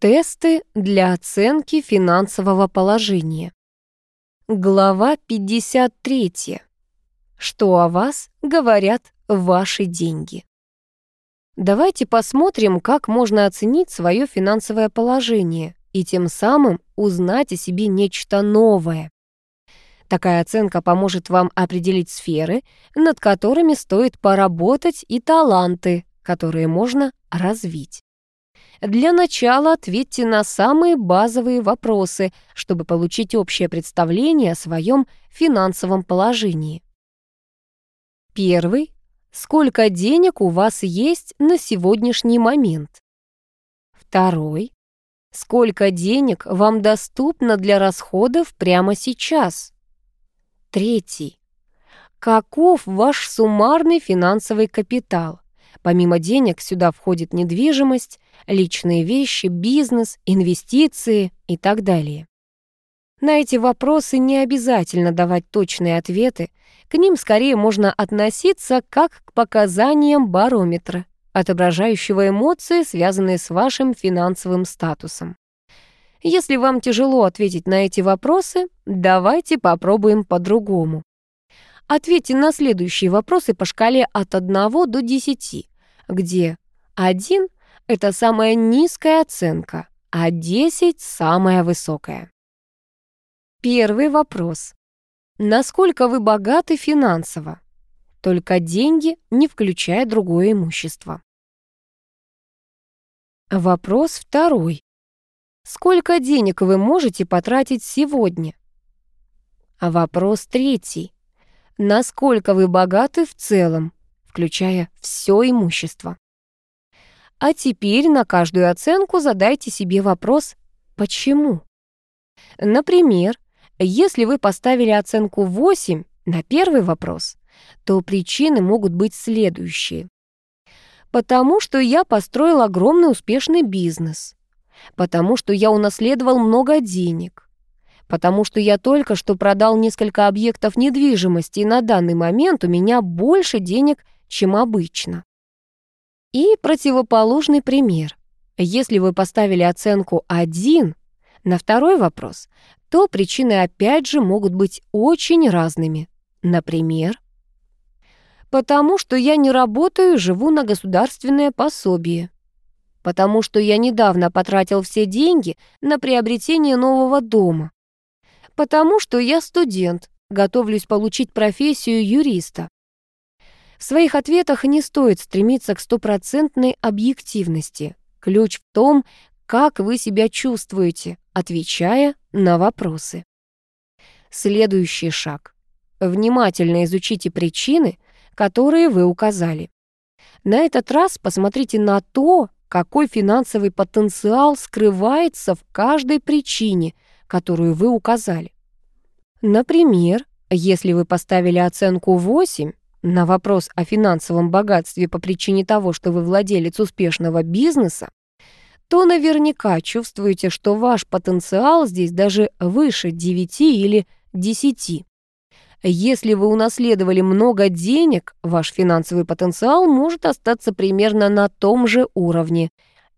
Тесты для оценки финансового положения. Глава 53. Что о вас говорят ваши деньги? Давайте посмотрим, как можно оценить свое финансовое положение и тем самым узнать о себе нечто новое. Такая оценка поможет вам определить сферы, над которыми стоит поработать, и таланты, которые можно развить. Для начала ответьте на самые базовые вопросы, чтобы получить общее представление о своем финансовом положении. Первый. Сколько денег у вас есть на сегодняшний момент? Второй. Сколько денег вам доступно для расходов прямо сейчас? Третий. Каков ваш суммарный финансовый капитал? Помимо денег сюда входит недвижимость, личные вещи, бизнес, инвестиции и так далее. На эти вопросы не обязательно давать точные ответы, к ним скорее можно относиться как к показаниям барометра, отображающего эмоции, связанные с вашим финансовым статусом. Если вам тяжело ответить на эти вопросы, давайте попробуем по-другому. Ответьте на следующие вопросы по шкале от 1 до 10, где 1 — это самая низкая оценка, а 10 — самая высокая. Первый вопрос. Насколько вы богаты финансово? Только деньги, не включая другое имущество. Вопрос второй. Сколько денег вы можете потратить сегодня? Вопрос третий насколько вы богаты в целом, включая все имущество. А теперь на каждую оценку задайте себе вопрос «почему?». Например, если вы поставили оценку 8 на первый вопрос, то причины могут быть следующие. Потому что я построил огромный успешный бизнес. Потому что я унаследовал много денег потому что я только что продал несколько объектов недвижимости, и на данный момент у меня больше денег, чем обычно. И противоположный пример. Если вы поставили оценку 1 на второй вопрос, то причины опять же могут быть очень разными. Например, потому что я не работаю и живу на государственное пособие. Потому что я недавно потратил все деньги на приобретение нового дома. Потому что я студент, готовлюсь получить профессию юриста. В своих ответах не стоит стремиться к стопроцентной объективности. Ключ в том, как вы себя чувствуете, отвечая на вопросы. Следующий шаг. Внимательно изучите причины, которые вы указали. На этот раз посмотрите на то, какой финансовый потенциал скрывается в каждой причине – которую вы указали. Например, если вы поставили оценку 8 на вопрос о финансовом богатстве по причине того, что вы владелец успешного бизнеса, то наверняка чувствуете, что ваш потенциал здесь даже выше 9 или 10. Если вы унаследовали много денег, ваш финансовый потенциал может остаться примерно на том же уровне,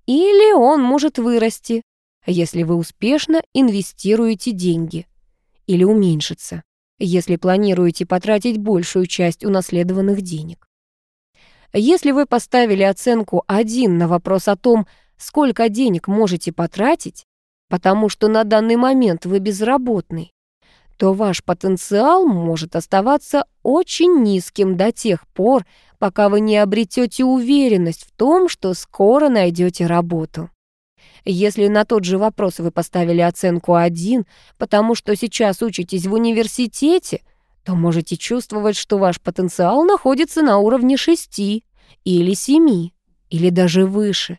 или он может вырасти, если вы успешно инвестируете деньги, или уменьшится, если планируете потратить большую часть унаследованных денег. Если вы поставили оценку 1 на вопрос о том, сколько денег можете потратить, потому что на данный момент вы безработный, то ваш потенциал может оставаться очень низким до тех пор, пока вы не обретете уверенность в том, что скоро найдете работу. Если на тот же вопрос вы поставили оценку 1, потому что сейчас учитесь в университете, то можете чувствовать, что ваш потенциал находится на уровне 6 или 7, или даже выше.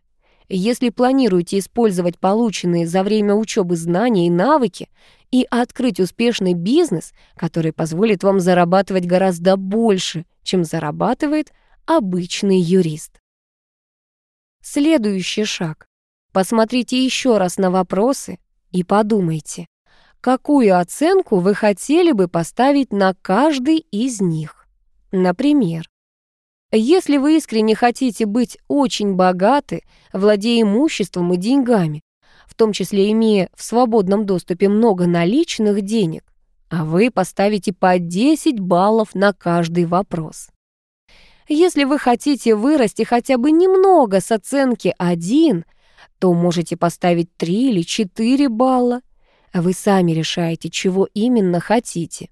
Если планируете использовать полученные за время учебы знания и навыки и открыть успешный бизнес, который позволит вам зарабатывать гораздо больше, чем зарабатывает обычный юрист. Следующий шаг. Посмотрите еще раз на вопросы и подумайте, какую оценку вы хотели бы поставить на каждый из них. Например, если вы искренне хотите быть очень богаты, владея имуществом и деньгами, в том числе имея в свободном доступе много наличных денег, а вы поставите по 10 баллов на каждый вопрос. Если вы хотите вырасти хотя бы немного с оценки 1, то можете поставить 3 или 4 балла. Вы сами решаете, чего именно хотите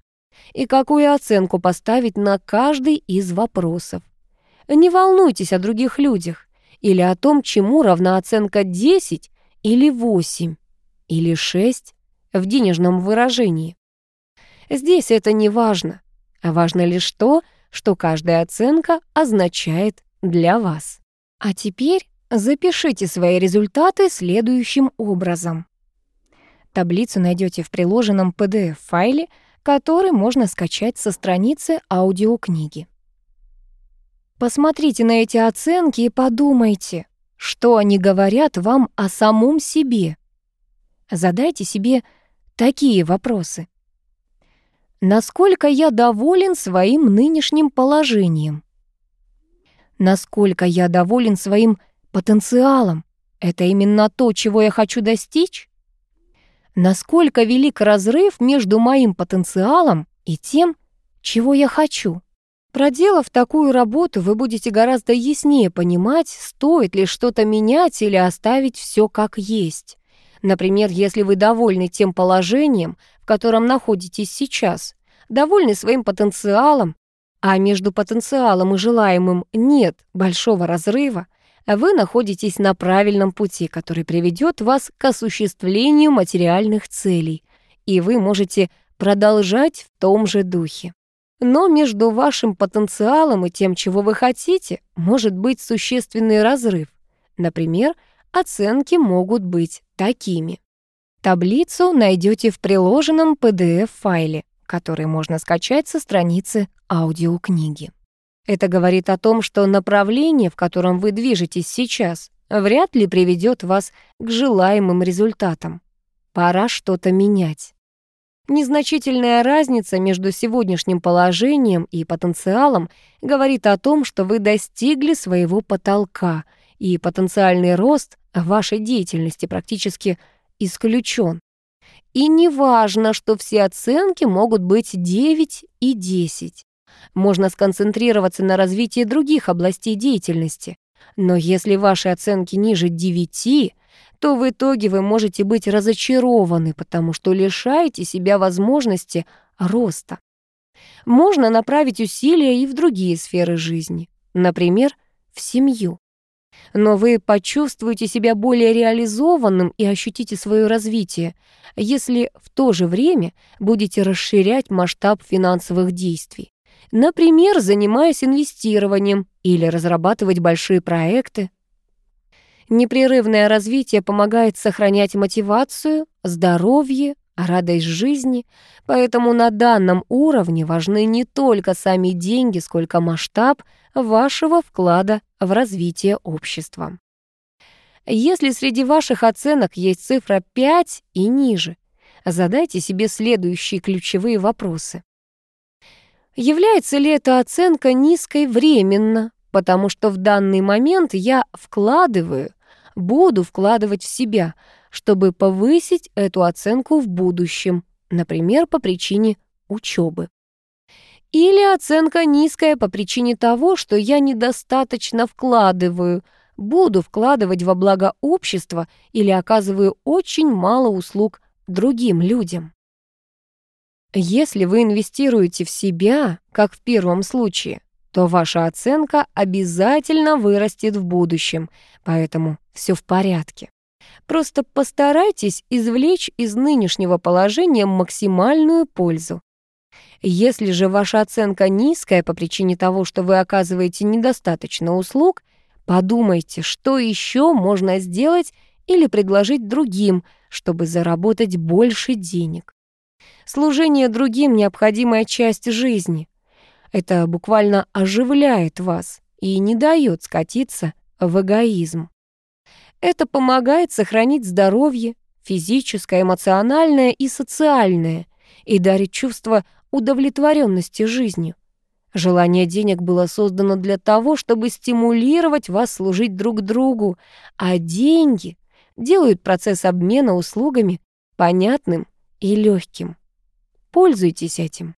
и какую оценку поставить на каждый из вопросов. Не волнуйтесь о других людях или о том, чему равна оценка 10 или 8 или 6 в денежном выражении. Здесь это не важно, а важно лишь то, что каждая оценка означает для вас. А теперь запишите свои результаты следующим образом. Таблицу найдете в приложенном PDF-файле, который можно скачать со страницы аудиокниги. Посмотрите на эти оценки и подумайте, что они говорят вам о самом себе. Задайте себе такие вопросы. Насколько я доволен своим нынешним положением? Насколько я доволен своим потенциалом? Это именно то, чего я хочу достичь? насколько велик разрыв между моим потенциалом и тем, чего я хочу. Проделав такую работу, вы будете гораздо яснее понимать, стоит ли что-то менять или оставить все как есть. Например, если вы довольны тем положением, в котором находитесь сейчас, довольны своим потенциалом, а между потенциалом и желаемым нет большого разрыва, вы находитесь на правильном пути, который приведет вас к осуществлению материальных целей, и вы можете продолжать в том же духе. Но между вашим потенциалом и тем, чего вы хотите, может быть существенный разрыв. Например, оценки могут быть такими. Таблицу найдете в приложенном PDF-файле, который можно скачать со страницы аудиокниги. Это говорит о том, что направление, в котором вы движетесь сейчас, вряд ли приведет вас к желаемым результатам. Пора что-то менять. Незначительная разница между сегодняшним положением и потенциалом говорит о том, что вы достигли своего потолка, и потенциальный рост вашей деятельности практически исключен. И не важно, что все оценки могут быть 9 и 10. Можно сконцентрироваться на развитии других областей деятельности. Но если ваши оценки ниже 9, то в итоге вы можете быть разочарованы, потому что лишаете себя возможности роста. Можно направить усилия и в другие сферы жизни, например, в семью. Но вы почувствуете себя более реализованным и ощутите свое развитие, если в то же время будете расширять масштаб финансовых действий. Например, занимаясь инвестированием или разрабатывать большие проекты. Непрерывное развитие помогает сохранять мотивацию, здоровье, радость жизни, поэтому на данном уровне важны не только сами деньги, сколько масштаб вашего вклада в развитие общества. Если среди ваших оценок есть цифра 5 и ниже, задайте себе следующие ключевые вопросы. Является ли эта оценка низкой временно, потому что в данный момент я вкладываю, буду вкладывать в себя, чтобы повысить эту оценку в будущем, например, по причине учебы. Или оценка низкая по причине того, что я недостаточно вкладываю, буду вкладывать во благо общества или оказываю очень мало услуг другим людям. Если вы инвестируете в себя, как в первом случае, то ваша оценка обязательно вырастет в будущем, поэтому все в порядке. Просто постарайтесь извлечь из нынешнего положения максимальную пользу. Если же ваша оценка низкая по причине того, что вы оказываете недостаточно услуг, подумайте, что еще можно сделать или предложить другим, чтобы заработать больше денег. Служение другим — необходимая часть жизни. Это буквально оживляет вас и не дает скатиться в эгоизм. Это помогает сохранить здоровье, физическое, эмоциональное и социальное, и дарит чувство удовлетворенности жизнью. Желание денег было создано для того, чтобы стимулировать вас служить друг другу, а деньги делают процесс обмена услугами понятным и легким. Пользуйтесь этим.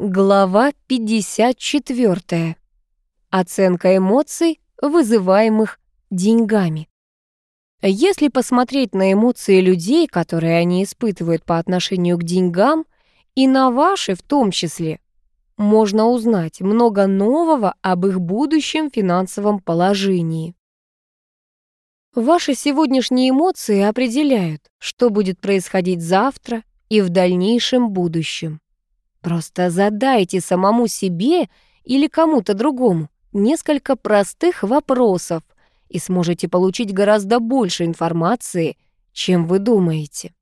Глава 54. Оценка эмоций, вызываемых деньгами. Если посмотреть на эмоции людей, которые они испытывают по отношению к деньгам, и на ваши в том числе, можно узнать много нового об их будущем финансовом положении. Ваши сегодняшние эмоции определяют, что будет происходить завтра и в дальнейшем будущем. Просто задайте самому себе или кому-то другому несколько простых вопросов и сможете получить гораздо больше информации, чем вы думаете.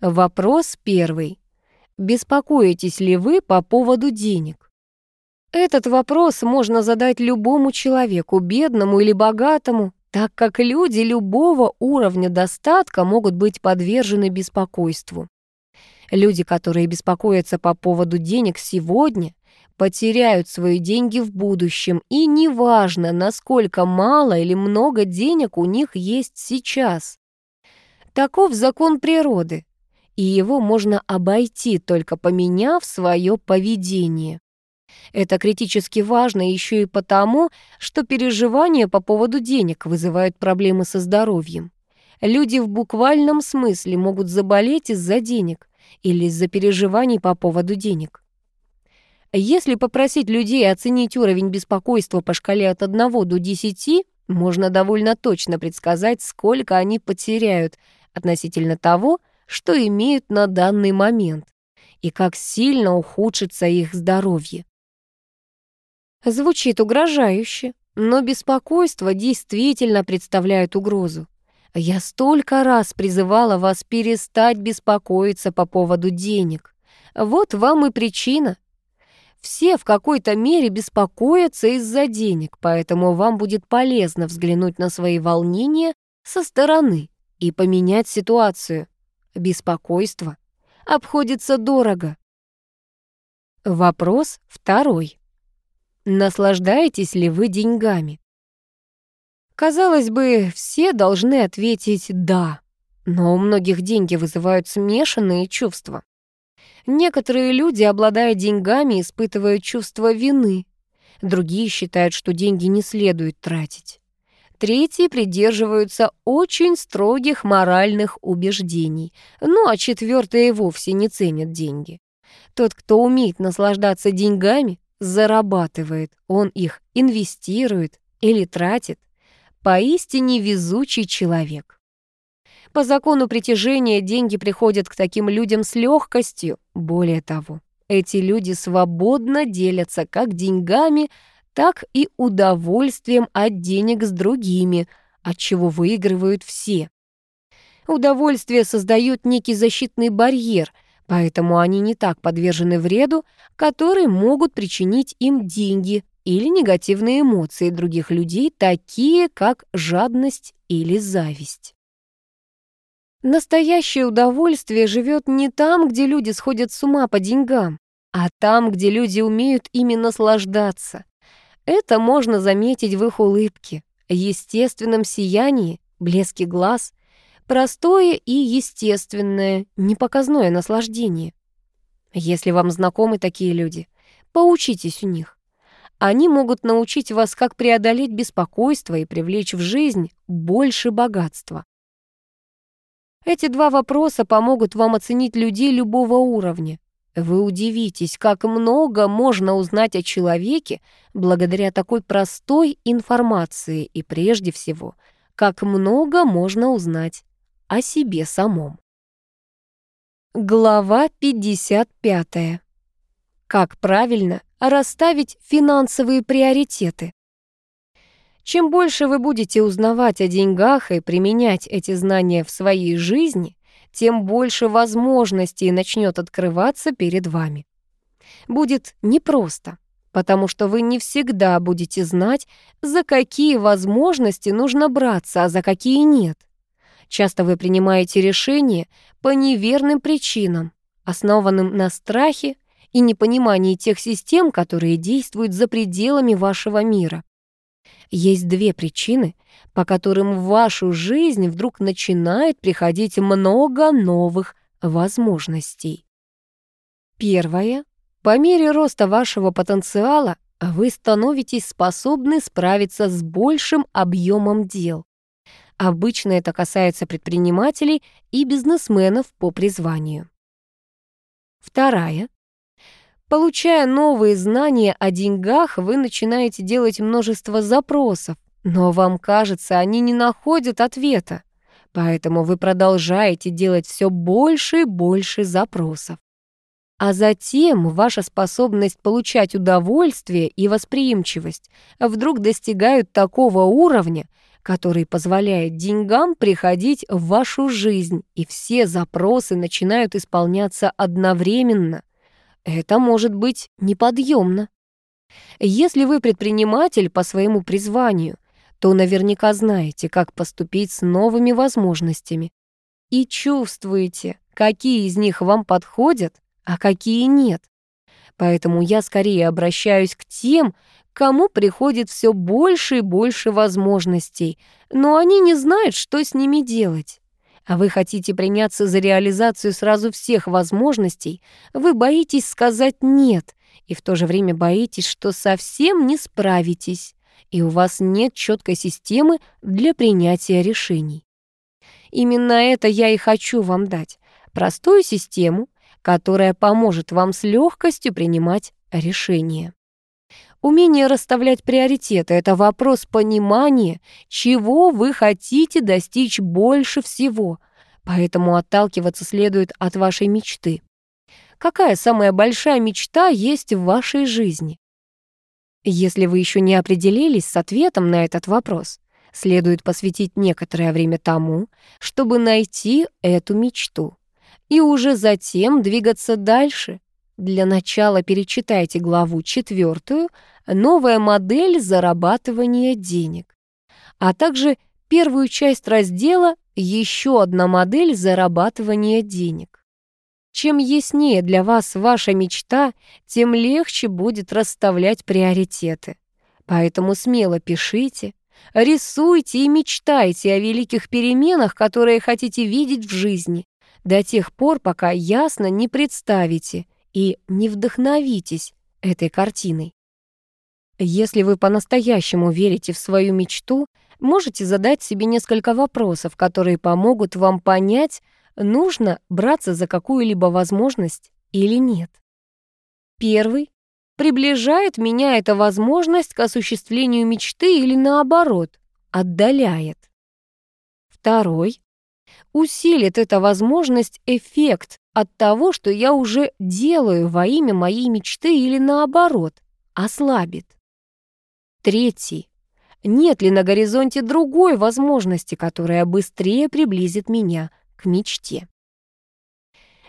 Вопрос первый. Беспокоитесь ли вы по поводу денег? Этот вопрос можно задать любому человеку, бедному или богатому, так как люди любого уровня достатка могут быть подвержены беспокойству. Люди, которые беспокоятся по поводу денег сегодня, потеряют свои деньги в будущем, и неважно, насколько мало или много денег у них есть сейчас. Таков закон природы, и его можно обойти, только поменяв свое поведение. Это критически важно еще и потому, что переживания по поводу денег вызывают проблемы со здоровьем. Люди в буквальном смысле могут заболеть из-за денег или из-за переживаний по поводу денег. Если попросить людей оценить уровень беспокойства по шкале от 1 до 10, можно довольно точно предсказать, сколько они потеряют относительно того, что имеют на данный момент, и как сильно ухудшится их здоровье. Звучит угрожающе, но беспокойство действительно представляет угрозу. Я столько раз призывала вас перестать беспокоиться по поводу денег. Вот вам и причина. Все в какой-то мере беспокоятся из-за денег, поэтому вам будет полезно взглянуть на свои волнения со стороны и поменять ситуацию. Беспокойство обходится дорого. Вопрос второй. Наслаждаетесь ли вы деньгами? Казалось бы, все должны ответить «да», но у многих деньги вызывают смешанные чувства. Некоторые люди, обладая деньгами, испытывают чувство вины. Другие считают, что деньги не следует тратить. Третьи придерживаются очень строгих моральных убеждений, ну а четвертые вовсе не ценят деньги. Тот, кто умеет наслаждаться деньгами, зарабатывает, он их инвестирует или тратит. Поистине везучий человек. По закону притяжения деньги приходят к таким людям с легкостью. Более того, эти люди свободно делятся как деньгами, так и удовольствием от денег с другими, от чего выигрывают все. Удовольствие создает некий защитный барьер — поэтому они не так подвержены вреду, который могут причинить им деньги или негативные эмоции других людей, такие как жадность или зависть. Настоящее удовольствие живет не там, где люди сходят с ума по деньгам, а там, где люди умеют ими наслаждаться. Это можно заметить в их улыбке, естественном сиянии, блеске глаз — Простое и естественное, непоказное наслаждение. Если вам знакомы такие люди, поучитесь у них. Они могут научить вас, как преодолеть беспокойство и привлечь в жизнь больше богатства. Эти два вопроса помогут вам оценить людей любого уровня. Вы удивитесь, как много можно узнать о человеке благодаря такой простой информации и прежде всего, как много можно узнать о себе самом. Глава 55. Как правильно расставить финансовые приоритеты? Чем больше вы будете узнавать о деньгах и применять эти знания в своей жизни, тем больше возможностей начнет открываться перед вами. Будет непросто, потому что вы не всегда будете знать, за какие возможности нужно браться, а за какие нет. Часто вы принимаете решения по неверным причинам, основанным на страхе и непонимании тех систем, которые действуют за пределами вашего мира. Есть две причины, по которым в вашу жизнь вдруг начинает приходить много новых возможностей. Первое. По мере роста вашего потенциала вы становитесь способны справиться с большим объемом дел. Обычно это касается предпринимателей и бизнесменов по призванию. Вторая. Получая новые знания о деньгах, вы начинаете делать множество запросов, но вам кажется, они не находят ответа. Поэтому вы продолжаете делать все больше и больше запросов. А затем ваша способность получать удовольствие и восприимчивость вдруг достигают такого уровня, который позволяет деньгам приходить в вашу жизнь, и все запросы начинают исполняться одновременно. Это может быть неподъемно. Если вы предприниматель по своему призванию, то наверняка знаете, как поступить с новыми возможностями и чувствуете, какие из них вам подходят, а какие нет. Поэтому я скорее обращаюсь к тем, кому приходит все больше и больше возможностей, но они не знают, что с ними делать. А вы хотите приняться за реализацию сразу всех возможностей, вы боитесь сказать «нет», и в то же время боитесь, что совсем не справитесь, и у вас нет четкой системы для принятия решений. Именно это я и хочу вам дать. Простую систему, которая поможет вам с легкостью принимать решения. Умение расставлять приоритеты — это вопрос понимания, чего вы хотите достичь больше всего, поэтому отталкиваться следует от вашей мечты. Какая самая большая мечта есть в вашей жизни? Если вы еще не определились с ответом на этот вопрос, следует посвятить некоторое время тому, чтобы найти эту мечту и уже затем двигаться дальше. Для начала перечитайте главу четвертую «Новая модель зарабатывания денег», а также первую часть раздела «Еще одна модель зарабатывания денег». Чем яснее для вас ваша мечта, тем легче будет расставлять приоритеты. Поэтому смело пишите, рисуйте и мечтайте о великих переменах, которые хотите видеть в жизни до тех пор, пока ясно не представите и не вдохновитесь этой картиной. Если вы по-настоящему верите в свою мечту, можете задать себе несколько вопросов, которые помогут вам понять, нужно браться за какую-либо возможность или нет. Первый. Приближает меня эта возможность к осуществлению мечты или наоборот, отдаляет. Второй усилит эта возможность эффект от того, что я уже делаю во имя моей мечты или наоборот, ослабит. Третий. Нет ли на горизонте другой возможности, которая быстрее приблизит меня к мечте?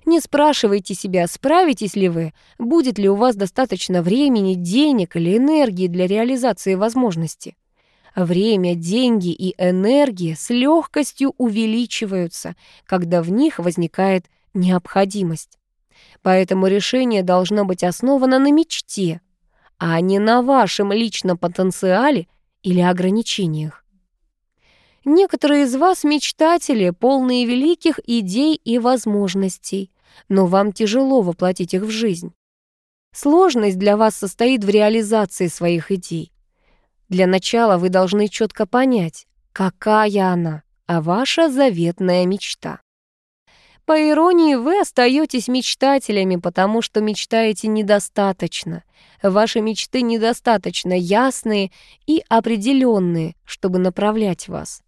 Не спрашивайте себя, справитесь ли вы, будет ли у вас достаточно времени, денег или энергии для реализации возможности. Время, деньги и энергия с легкостью увеличиваются, когда в них возникает необходимость. Поэтому решение должно быть основано на мечте, а не на вашем личном потенциале или ограничениях. Некоторые из вас мечтатели, полные великих идей и возможностей, но вам тяжело воплотить их в жизнь. Сложность для вас состоит в реализации своих идей. Для начала вы должны четко понять, какая она, а ваша заветная мечта. По иронии, вы остаетесь мечтателями, потому что мечтаете недостаточно. Ваши мечты недостаточно ясные и определенные, чтобы направлять вас.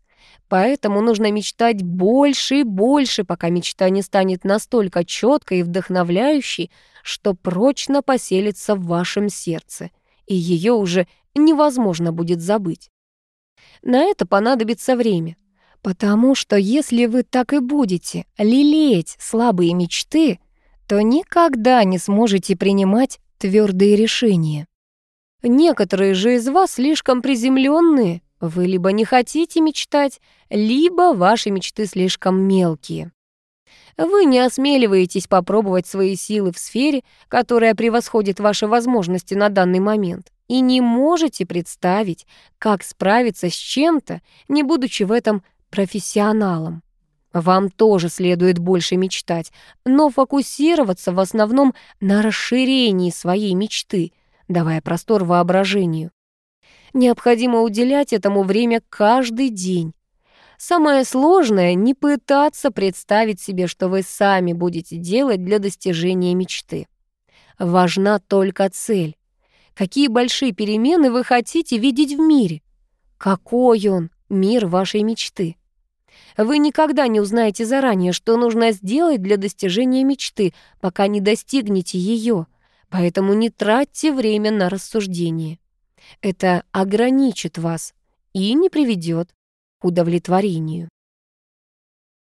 Поэтому нужно мечтать больше и больше, пока мечта не станет настолько четкой и вдохновляющей, что прочно поселится в вашем сердце, и ее уже невозможно будет забыть. На это понадобится время, потому что если вы так и будете лелеять слабые мечты, то никогда не сможете принимать твердые решения. Некоторые же из вас слишком приземленные, вы либо не хотите мечтать, либо ваши мечты слишком мелкие. Вы не осмеливаетесь попробовать свои силы в сфере, которая превосходит ваши возможности на данный момент. и не можете представить, как справиться с чем-то, не будучи в этом профессионалом. Вам тоже следует больше мечтать, но фокусироваться в основном на расширении своей мечты, давая простор воображению. Необходимо уделять этому время каждый день. Самое сложное — не пытаться представить себе, что вы сами будете делать для достижения мечты. Важна только цель. Какие большие перемены вы хотите видеть в мире? Какой он, мир вашей мечты? Вы никогда не узнаете заранее, что нужно сделать для достижения мечты, пока не достигнете ее. Поэтому не тратьте время на рассуждение. Это ограничит вас и не приведет к удовлетворению.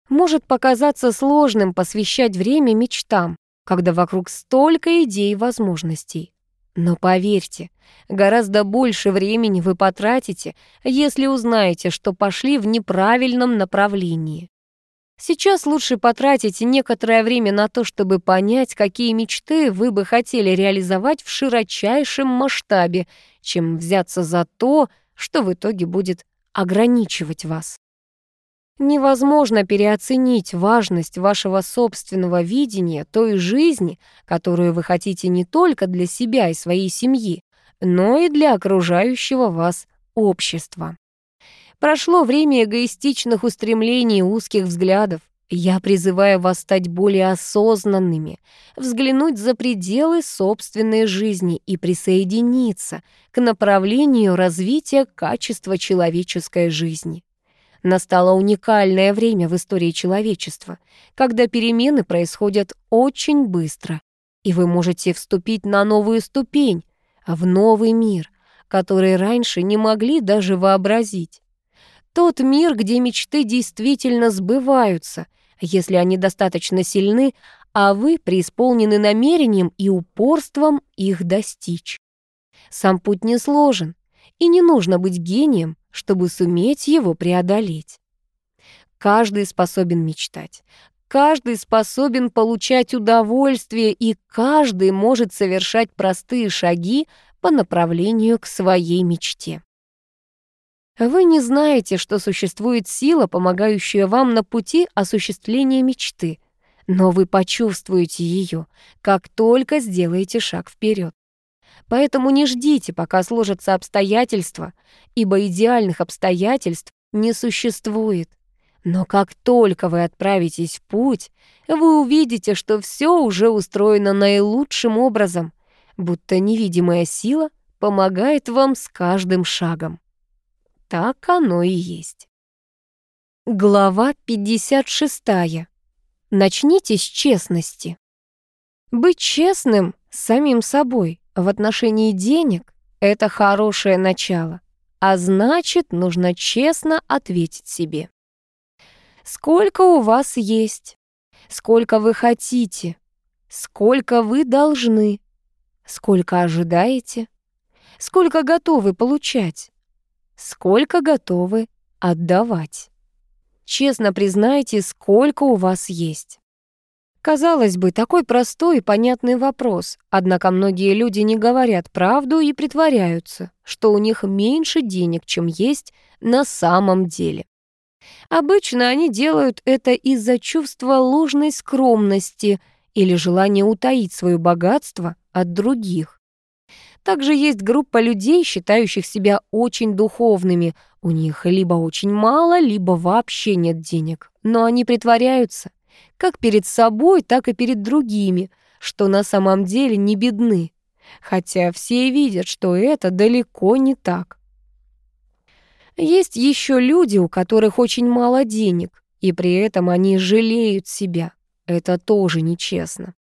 Может показаться сложным посвящать время мечтам, когда вокруг столько идей и возможностей. Но поверьте, гораздо больше времени вы потратите, если узнаете, что пошли в неправильном направлении. Сейчас лучше потратить некоторое время на то, чтобы понять, какие мечты вы бы хотели реализовать в широчайшем масштабе, чем взяться за то, что в итоге будет ограничивать вас. Невозможно переоценить важность вашего собственного видения той жизни, которую вы хотите не только для себя и своей семьи, но и для окружающего вас общества. Прошло время эгоистичных устремлений и узких взглядов. Я призываю вас стать более осознанными, взглянуть за пределы собственной жизни и присоединиться к направлению развития качества человеческой жизни. Настало уникальное время в истории человечества, когда перемены происходят очень быстро, и вы можете вступить на новую ступень, в новый мир, который раньше не могли даже вообразить. Тот мир, где мечты действительно сбываются, если они достаточно сильны, а вы преисполнены намерением и упорством их достичь. Сам путь не сложен, и не нужно быть гением, чтобы суметь его преодолеть. Каждый способен мечтать, каждый способен получать удовольствие, и каждый может совершать простые шаги по направлению к своей мечте. Вы не знаете, что существует сила, помогающая вам на пути осуществления мечты, но вы почувствуете ее, как только сделаете шаг вперед. Поэтому не ждите, пока сложатся обстоятельства, ибо идеальных обстоятельств не существует. Но как только вы отправитесь в путь, вы увидите, что все уже устроено наилучшим образом, будто невидимая сила помогает вам с каждым шагом. Так оно и есть. Глава 56. Начните с честности. Быть честным самим собой в отношении денег — это хорошее начало, а значит, нужно честно ответить себе. Сколько у вас есть? Сколько вы хотите? Сколько вы должны? Сколько ожидаете? Сколько готовы получать? Сколько готовы отдавать? Честно признайте, сколько у вас есть. Казалось бы, такой простой и понятный вопрос, однако многие люди не говорят правду и притворяются, что у них меньше денег, чем есть на самом деле. Обычно они делают это из-за чувства ложной скромности или желания утаить свое богатство от других. Также есть группа людей, считающих себя очень духовными. У них либо очень мало, либо вообще нет денег, но они притворяются – как перед собой, так и перед другими, что на самом деле не бедны, хотя все видят, что это далеко не так. Есть еще люди, у которых очень мало денег, и при этом они жалеют себя. Это тоже нечестно.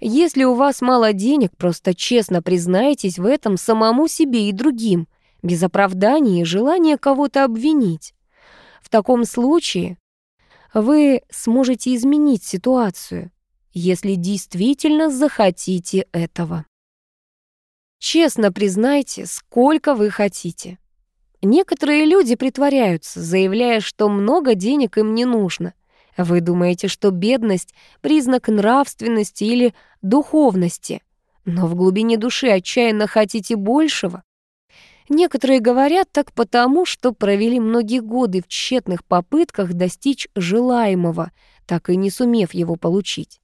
Если у вас мало денег, просто честно признайтесь в этом самому себе и другим, без оправдания и желания кого-то обвинить. В таком случае вы сможете изменить ситуацию, если действительно захотите этого. Честно признайте, сколько вы хотите. Некоторые люди притворяются, заявляя, что много денег им не нужно. Вы думаете, что бедность — признак нравственности или духовности, но в глубине души отчаянно хотите большего. Некоторые говорят так потому, что провели многие годы в тщетных попытках достичь желаемого, так и не сумев его получить.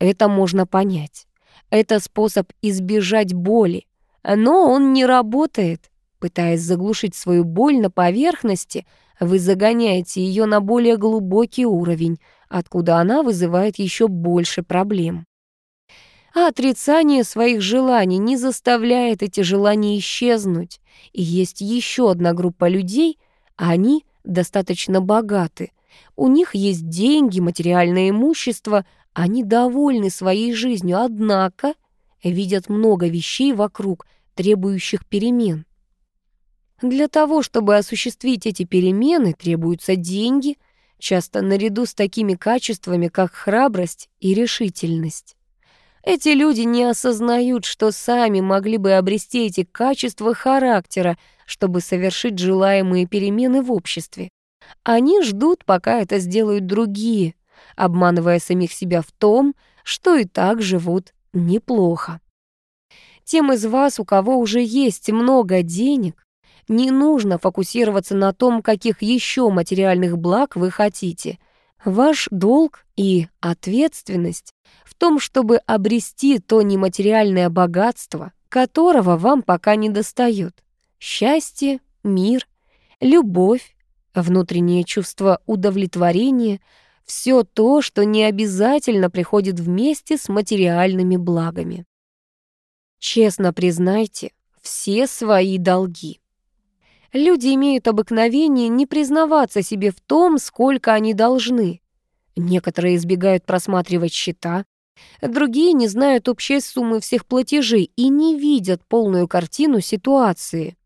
Это можно понять. Это способ избежать боли. Но он не работает. Пытаясь заглушить свою боль на поверхности, вы загоняете ее на более глубокий уровень, откуда она вызывает еще больше проблем. А отрицание своих желаний не заставляет эти желания исчезнуть. И есть еще одна группа людей, а они достаточно богаты. У них есть деньги, материальное имущество, они довольны своей жизнью, однако видят много вещей вокруг, требующих перемен. Для того, чтобы осуществить эти перемены, требуются деньги, часто наряду с такими качествами, как храбрость и решительность. Эти люди не осознают, что сами могли бы обрести эти качества характера, чтобы совершить желаемые перемены в обществе. Они ждут, пока это сделают другие, обманывая самих себя в том, что и так живут неплохо. Тем из вас, у кого уже есть много денег, не нужно фокусироваться на том, каких еще материальных благ вы хотите. Ваш долг и ответственность том, чтобы обрести то нематериальное богатство, которого вам пока не достает. Счастье, мир, любовь, внутреннее чувство удовлетворения — все то, что не обязательно приходит вместе с материальными благами. Честно признайте все свои долги. Люди имеют обыкновение не признаваться себе в том, сколько они должны. Некоторые избегают просматривать счета, другие не знают общей суммы всех платежей и не видят полную картину ситуации.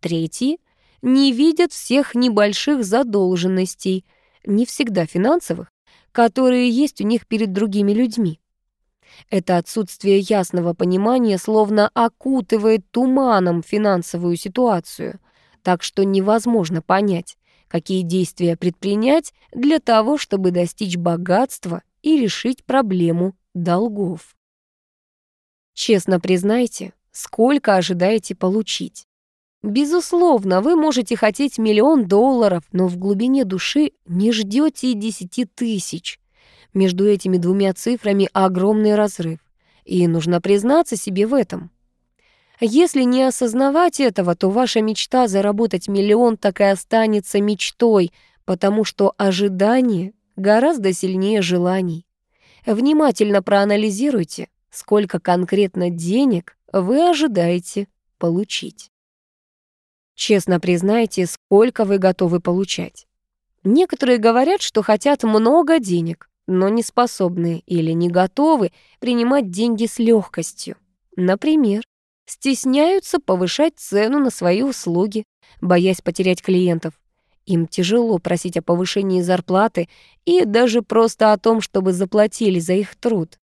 Третьи не видят всех небольших задолженностей, не всегда финансовых, которые есть у них перед другими людьми. Это отсутствие ясного понимания словно окутывает туманом финансовую ситуацию — так что невозможно понять, какие действия предпринять для того, чтобы достичь богатства и решить проблему долгов. Честно признайте, сколько ожидаете получить. Безусловно, вы можете хотеть миллион долларов, но в глубине души не ждете и десяти тысяч. Между этими двумя цифрами огромный разрыв, и нужно признаться себе в этом. Если не осознавать этого, то ваша мечта заработать миллион так и останется мечтой, потому что ожидание гораздо сильнее желаний. Внимательно проанализируйте, сколько конкретно денег вы ожидаете получить. Честно признайте, сколько вы готовы получать. Некоторые говорят, что хотят много денег, но не способны или не готовы принимать деньги с легкостью. Например, стесняются повышать цену на свои услуги, боясь потерять клиентов. Им тяжело просить о повышении зарплаты и даже просто о том, чтобы заплатили за их труд.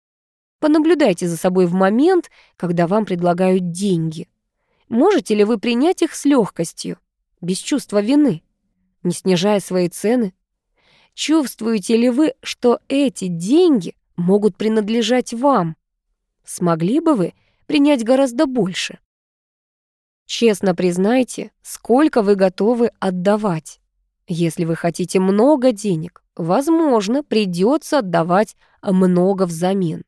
Понаблюдайте за собой в момент, когда вам предлагают деньги. Можете ли вы принять их с легкостью, без чувства вины, не снижая свои цены? Чувствуете ли вы, что эти деньги могут принадлежать вам? Смогли бы вы принять гораздо больше. Честно признайте, сколько вы готовы отдавать. Если вы хотите много денег, возможно, придется отдавать много взамен.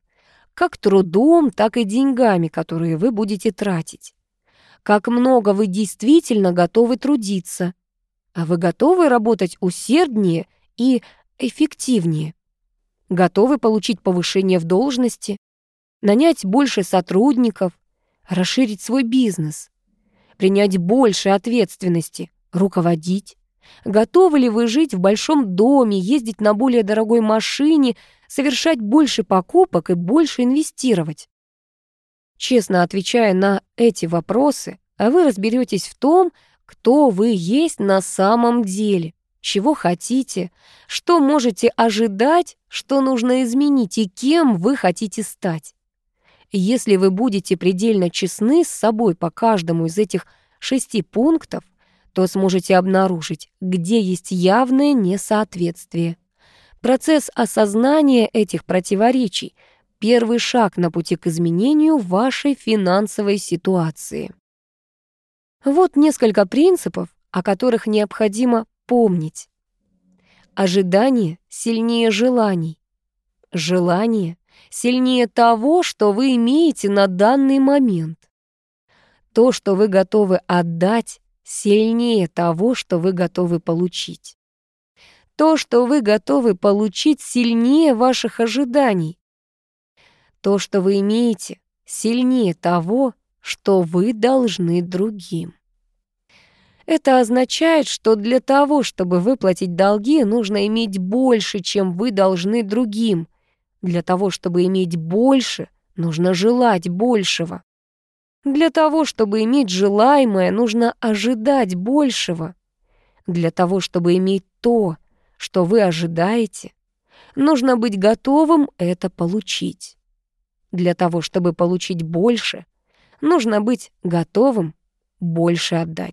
Как трудом, так и деньгами, которые вы будете тратить. Как много вы действительно готовы трудиться. А вы готовы работать усерднее и эффективнее. Готовы получить повышение в должности, нанять больше сотрудников, расширить свой бизнес, принять больше ответственности, руководить. Готовы ли вы жить в большом доме, ездить на более дорогой машине, совершать больше покупок и больше инвестировать? Честно отвечая на эти вопросы, вы разберетесь в том, кто вы есть на самом деле, чего хотите, что можете ожидать, что нужно изменить и кем вы хотите стать. Если вы будете предельно честны с собой по каждому из этих шести пунктов, то сможете обнаружить, где есть явное несоответствие. Процесс осознания этих противоречий — первый шаг на пути к изменению вашей финансовой ситуации. Вот несколько принципов, о которых необходимо помнить. Ожидание сильнее желаний. Желание сильнее того, что вы имеете на данный момент. То, что вы готовы отдать, сильнее того, что вы готовы получить. То, что вы готовы получить, сильнее ваших ожиданий. То, что вы имеете, сильнее того, что вы должны другим. Это означает, что для того, чтобы выплатить долги, нужно иметь больше, чем вы должны другим. Для того, чтобы иметь больше, нужно желать большего. Для того, чтобы иметь желаемое, нужно ожидать большего. Для того, чтобы иметь то, что вы ожидаете, нужно быть готовым это получить. Для того, чтобы получить больше, нужно быть готовым больше отдать.